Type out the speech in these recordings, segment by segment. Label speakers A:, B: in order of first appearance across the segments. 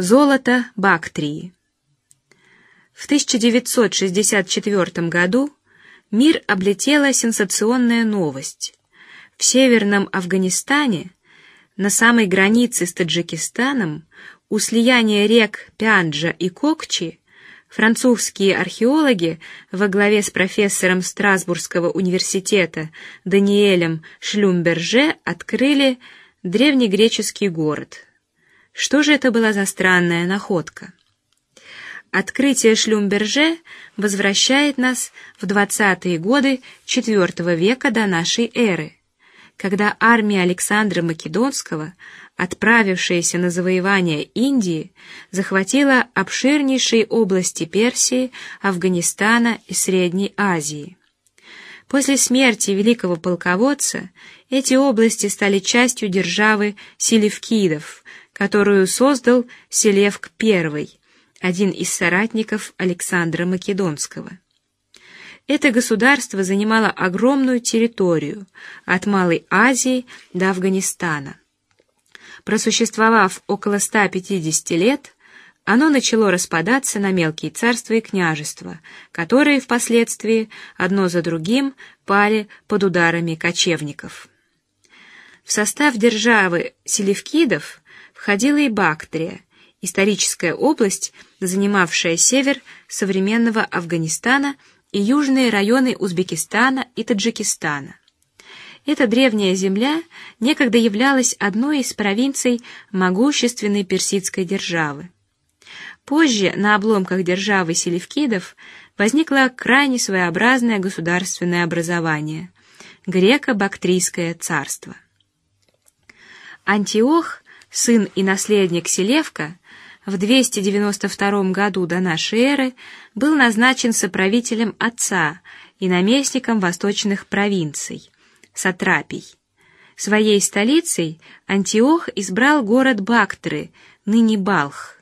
A: Золото Бактрии. В 1964 году мир облетела сенсационная новость. В северном Афганистане, на самой границе с Таджикистаном, у слияния рек Пянджа и Кокчи, французские археологи во главе с профессором Страсбургского университета Даниэлем Шлюмберже открыли древнегреческий город. Что же это была за странная находка? Открытие Шлюмберже возвращает нас в двадцатые годы IV века до нашей эры, когда армия Александра Македонского, отправившаяся на завоевание Индии, захватила обширнейшие области Персии, Афганистана и Средней Азии. После смерти великого полководца эти области стали частью державы Селевкидов, которую создал Селевк I, один из соратников Александра Македонского. Это государство занимало огромную территорию от Малой Азии до Афганистана. Просуществовав около 150 лет, оно начало распадаться на мелкие царства и княжества, которые впоследствии одно за другим пали под ударами кочевников. В состав державы селевкидов входила и Бактрия, историческая область, занимавшая север современного Афганистана и южные районы Узбекистана и Таджикистана. Эта древняя земля некогда являлась одной из провинций могущественной персидской державы. Позже на обломках державы селевкидов возникло крайне своеобразное государственное образование – греко-бактрийское царство. Антиох сын и наследник Селевка, в 292 году до нашей эры был назначен соправителем отца и наместником восточных провинций, сатрапий. Своей столицей Антиох избрал город Бактры, ныне Балх.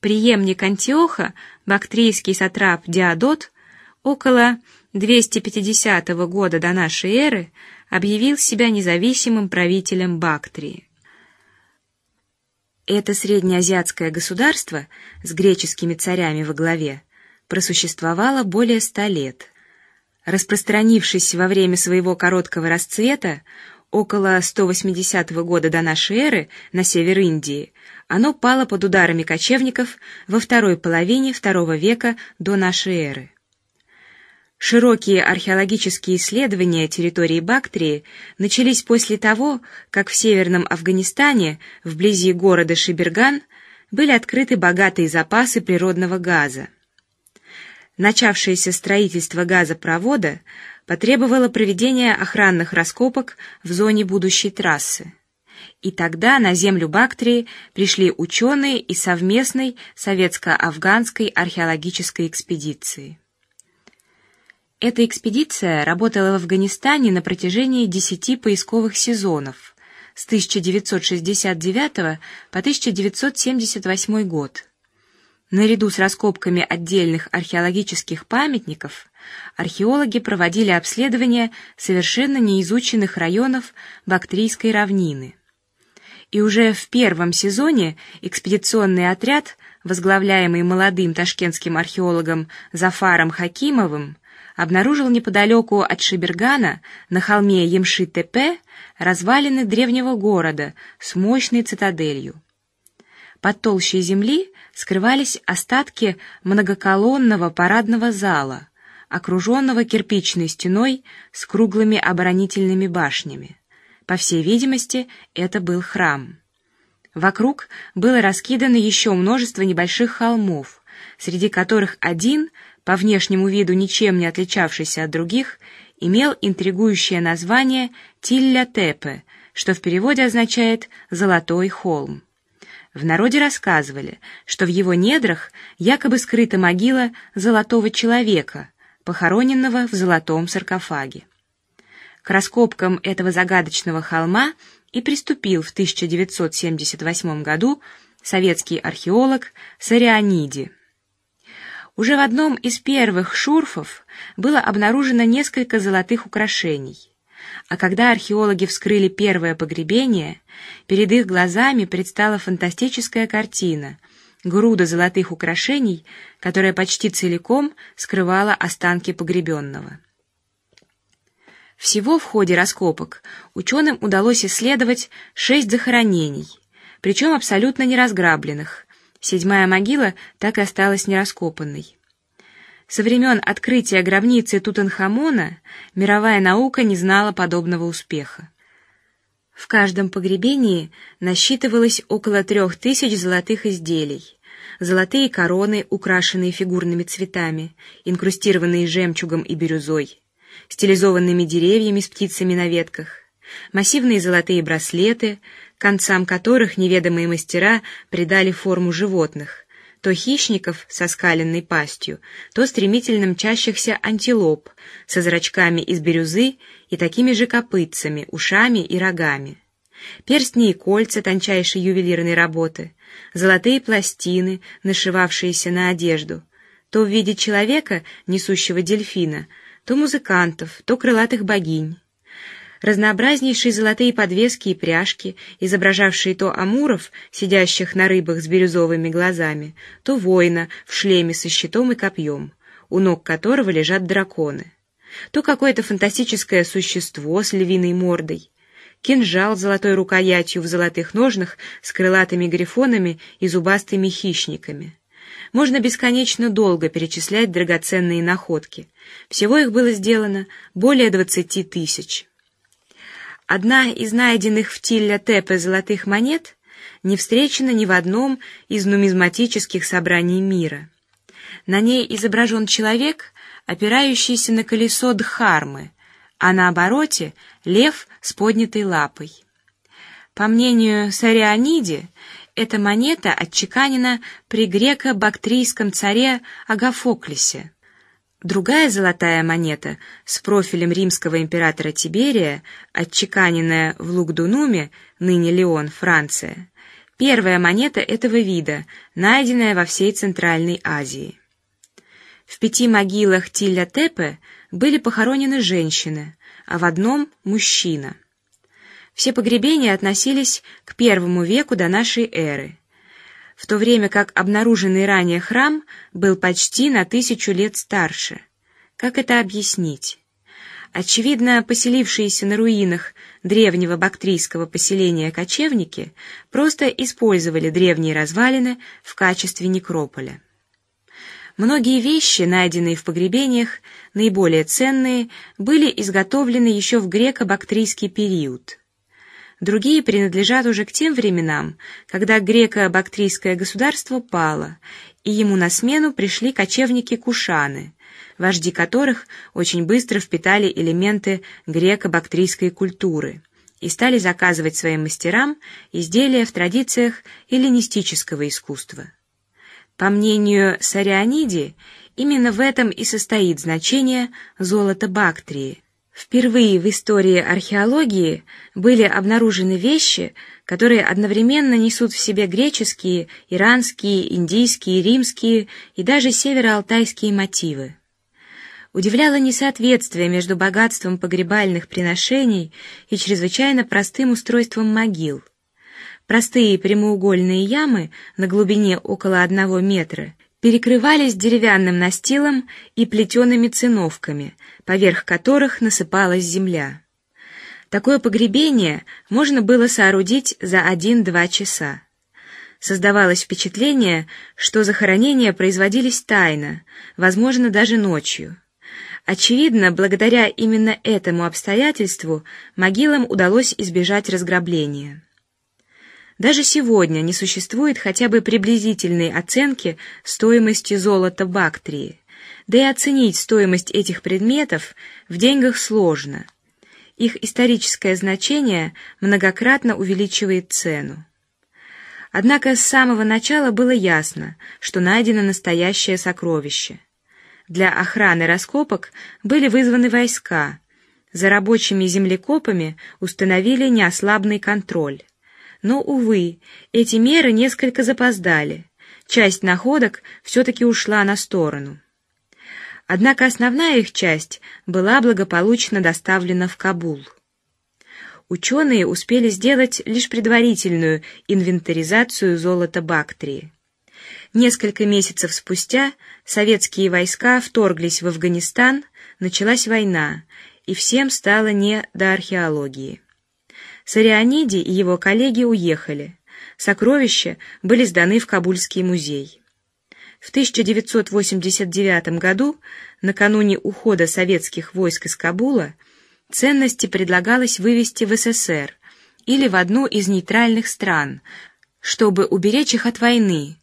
A: Приемник Антиоха, бактрийский сатрап Диадот, около 250 года до нашей эры объявил себя независимым правителем Бактрии. Это среднеазиатское государство с греческими царями во главе просуществовало более ста лет. Распространившись во время своего короткого расцвета около 180 года до нашей эры на север Индии, оно пало под ударами кочевников во второй половине второго века до нашей эры. Широкие археологические исследования территории Бактрии начались после того, как в северном Афганистане, вблизи города Шиберган, были открыты богатые запасы природного газа. Начавшееся строительство газопровода потребовало проведения охранных раскопок в зоне будущей трассы. И тогда на землю Бактрии пришли ученые из совместной советско-афганской археологической экспедиции. Эта экспедиция работала в Афганистане на протяжении десяти поисковых сезонов с 1969 по 1978 год. Наряду с раскопками отдельных археологических памятников археологи проводили обследование совершенно неизученных районов Бактрийской равнины. И уже в первом сезоне экспедиционный отряд, возглавляемый молодым ташкентским археологом Зафаром Хакимовым, обнаружил неподалеку от Шибергана на холме Емши-Тепе развалины древнего города с мощной цитаделью. Под толщей земли скрывались остатки многоколонного парадного зала, окруженного кирпичной стеной с круглыми оборонительными башнями. По всей видимости, это был храм. Вокруг было раскидано еще множество небольших холмов, среди которых один по внешнему виду ничем не отличавшийся от других, имел интригующее название Тилля-Тепе, что в переводе означает «золотой холм». В народе рассказывали, что в его недрах якобы скрыта могила золотого человека, похороненного в золотом саркофаге. К раскопкам этого загадочного холма и приступил в 1978 году советский археолог Сарианиди. Уже в одном из первых шурфов было обнаружено несколько золотых украшений, А когда археологи вскрыли первое погребение, перед их глазами предстала фантастическая картина — груда золотых украшений, которая почти целиком скрывала останки погребенного. Всего в ходе раскопок ученым удалось исследовать шесть захоронений, причем абсолютно неразграбленных. Седьмая могила так и осталась нераскопанной. Со времен открытия гробницы Тутанхамона мировая наука не знала подобного успеха. В каждом погребении насчитывалось около трех тысяч золотых изделий, золотые короны, украшенные фигурными цветами, инкрустированные жемчугом и бирюзой, стилизованными деревьями с птицами на ветках, массивные золотые браслеты, концам которых неведомые мастера придали форму животных, то хищников со скаленной пастью, то стремительно мчащихся антилоп со зрачками из бирюзы и такими же копытцами, ушами и рогами. Перстни и кольца тончайшей ювелирной работы, золотые пластины, нашивавшиеся на одежду, то в виде человека, несущего дельфина, то музыкантов, то крылатых богинь. Разнообразнейшие золотые подвески и пряжки, изображавшие то амуров, сидящих на рыбах с бирюзовыми глазами, то воина в шлеме со щитом и копьем, у ног которого лежат драконы, то какое-то фантастическое существо с львиной мордой, кинжал с золотой рукоятью в золотых ножнах с крылатыми грифонами и зубастыми хищниками. Можно бесконечно долго перечислять драгоценные находки. Всего их было сделано более двадцати тысяч. Одна из найденных в Тилля-Тепе золотых монет не встречена ни в одном из нумизматических собраний мира. На ней изображен человек, опирающийся на колесо Дхармы, а на обороте лев с поднятой лапой. По мнению Сарианиди, эта монета отчеканена при греко-бактрийском царе Агафоклисе. Другая золотая монета с профилем римского императора Тиберия, отчеканенная в Лугдунуме, ныне Лион, Франция. Первая монета этого вида, найденная во всей Центральной Азии. В пяти могилах Тилля-Тепе были похоронены женщины, а в одном мужчина. Все погребения относились к первому веку до нашей эры, в то время как обнаруженный ранее храм был почти на тысячу лет старше. Как это объяснить? Очевидно, поселившиеся на руинах древнего бактрийского поселения кочевники просто использовали древние развалины в качестве некрополя. Многие вещи, найденные в погребениях, наиболее ценные, были изготовлены еще в греко-бактрийский период. Другие принадлежат уже к тем временам, когда греко-бактрийское государство пало, и ему на смену пришли кочевники-кушаны, вожди которых очень быстро впитали элементы греко-бактрийской культуры и стали заказывать своим мастерам изделия в традициях эллинистического искусства. По мнению Сарианиди, именно в этом и состоит значение золота Бактрии. Впервые в истории археологии были обнаружены вещи, которые одновременно несут в себе греческие, иранские, индийские, римские и даже североалтайские мотивы. Удивляло несоответствие между богатством погребальных приношений и чрезвычайно простым устройством могил. Простые прямоугольные ямы на глубине около одного метра перекрывались деревянным настилом и плетеными циновками, поверх которых насыпалась земля. Такое погребение можно было соорудить за один-два часа. Создавалось впечатление, что захоронения производились тайно, возможно, даже ночью. Очевидно, благодаря именно этому обстоятельству могилам удалось избежать разграбления. Даже сегодня не существует хотя бы приблизительной оценки стоимости золота Бактрии, да и оценить стоимость этих предметов в деньгах сложно. Их историческое значение многократно увеличивает цену. Однако с самого начала было ясно, что найдено настоящее сокровище. Для охраны раскопок были вызваны войска. За рабочими землекопами установили неослабный контроль. Но, увы, эти меры несколько запоздали. Часть находок все-таки ушла на сторону. Однако основная их часть была благополучно доставлена в Кабул. Ученые успели сделать лишь предварительную инвентаризацию золота Бактрии. Несколько месяцев спустя советские войска вторглись в Афганистан, началась война, и всем стало не до археологии. Сарианиди и его коллеги уехали. Сокровища были сданы в Кабульский музей. В 1989 году, накануне ухода советских войск из Кабула, ценности предлагалось вывести в СССР или в одну из нейтральных стран, чтобы уберечь их от войны.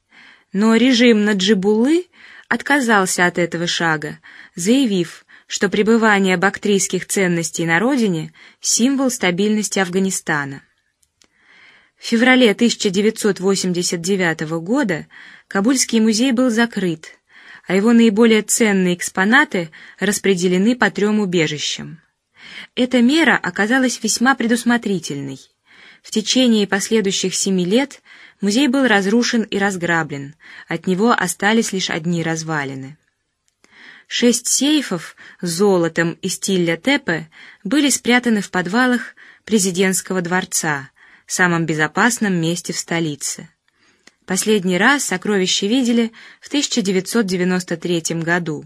A: Но режим Наджибуллы отказался от этого шага, заявив, что пребывание бактрийских ценностей на родине символ стабильности Афганистана. В феврале 1989 года Кабульский музей был закрыт, а его наиболее ценные экспонаты распределены по трем убежищам. Эта мера оказалась весьма предусмотрительной. В течение последующих семи лет музей был разрушен и разграблен, от него остались лишь одни развалины. Шесть сейфов с золотом из Тилля Тепе были спрятаны в подвалах президентского дворца, самом безопасном месте в столице. Последний раз сокровища видели в 1993 году.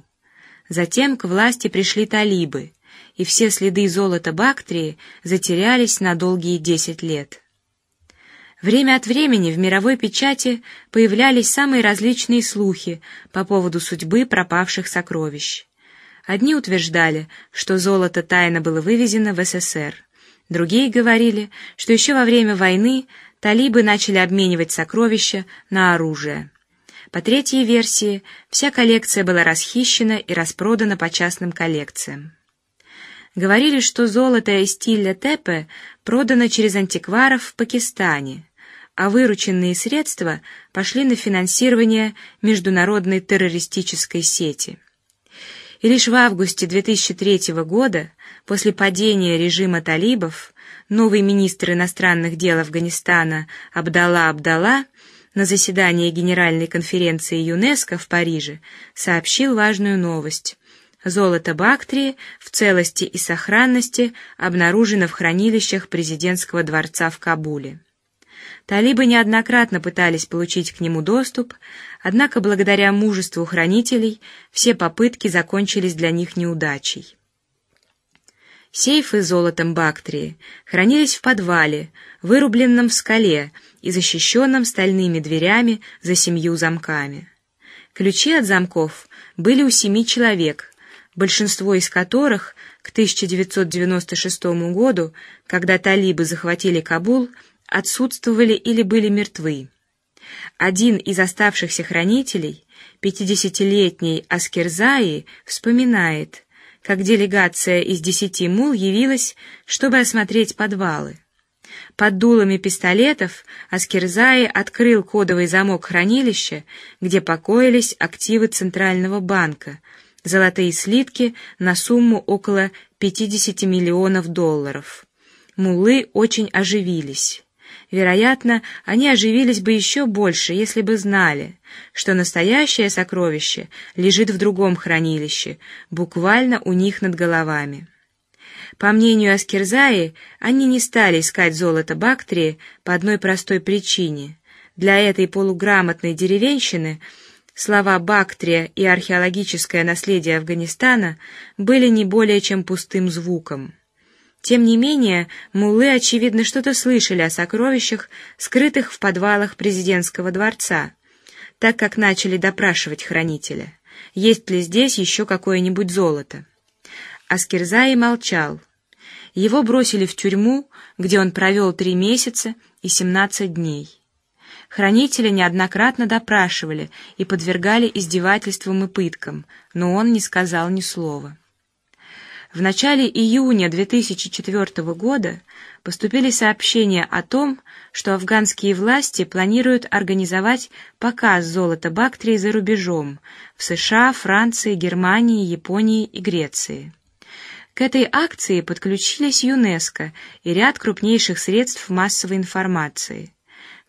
A: Затем к власти пришли талибы, и все следы золота Бактрии затерялись на долгие десять лет. Время от времени в мировой печати появлялись самые различные слухи по поводу судьбы пропавших сокровищ. Одни утверждали, что золото тайно было вывезено в СССР. Другие говорили, что еще во время войны талибы начали обменивать сокровища на оружие. По третьей версии, вся коллекция была расхищена и распродана по частным коллекциям. Говорили, что золото из стиля Тепе продано через антикваров в Пакистане а вырученные средства пошли на финансирование международной террористической сети. И лишь в августе 2003 года, после падения режима талибов, новый министр иностранных дел Афганистана Абдалла Абдалла на заседании Генеральной конференции ЮНЕСКО в Париже сообщил важную новость: золото Бактрии в целости и сохранности обнаружено в хранилищах президентского дворца в Кабуле. Талибы неоднократно пытались получить к нему доступ, однако благодаря мужеству хранителей все попытки закончились для них неудачей. Сейфы с золотом Бактрии хранились в подвале, вырубленном в скале и защищенном стальными дверями за семью замками. Ключи от замков были у семи человек, большинство из которых к 1996 году, когда талибы захватили Кабул, отсутствовали или были мертвы. Один из оставшихся хранителей, пятидесятилетний Аскерзаи, вспоминает, как делегация из десяти мул явилась, чтобы осмотреть подвалы. Под дулами пистолетов Аскерзаи открыл кодовый замок хранилища, где покоились активы центрального банка, золотые слитки на сумму около 50 миллионов долларов. Муллы очень оживились. Вероятно, они оживились бы еще больше, если бы знали, что настоящее сокровище лежит в другом хранилище, буквально у них над головами. По мнению Аскерзаи, они не стали искать золото Бактрии по одной простой причине: для этой полуграмотной деревенщины слова Бактрия и археологическое наследие Афганистана были не более чем пустым звуком. Тем не менее, муллы очевидно что-то слышали о сокровищах, скрытых в подвалах президентского дворца, так как начали допрашивать хранителя, есть ли здесь еще какое-нибудь золото. Аскерзай молчал. Его бросили в тюрьму, где он провел три месяца и семнадцать дней. Хранителя неоднократно допрашивали и подвергали издевательствам и пыткам, но он не сказал ни слова. В начале июня 2004 года поступили сообщения о том, что афганские власти планируют организовать показ золота Бактрии за рубежом в США, Франции, Германии, Японии и Греции. К этой акции подключились ЮНЕСКО и ряд крупнейших средств массовой информации.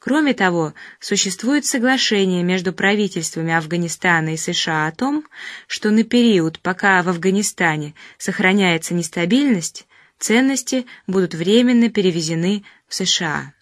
A: Кроме того, существует соглашение между правительствами Афганистана и США о том, что на период, пока в Афганистане сохраняется нестабильность, ценности будут временно перевезены в США.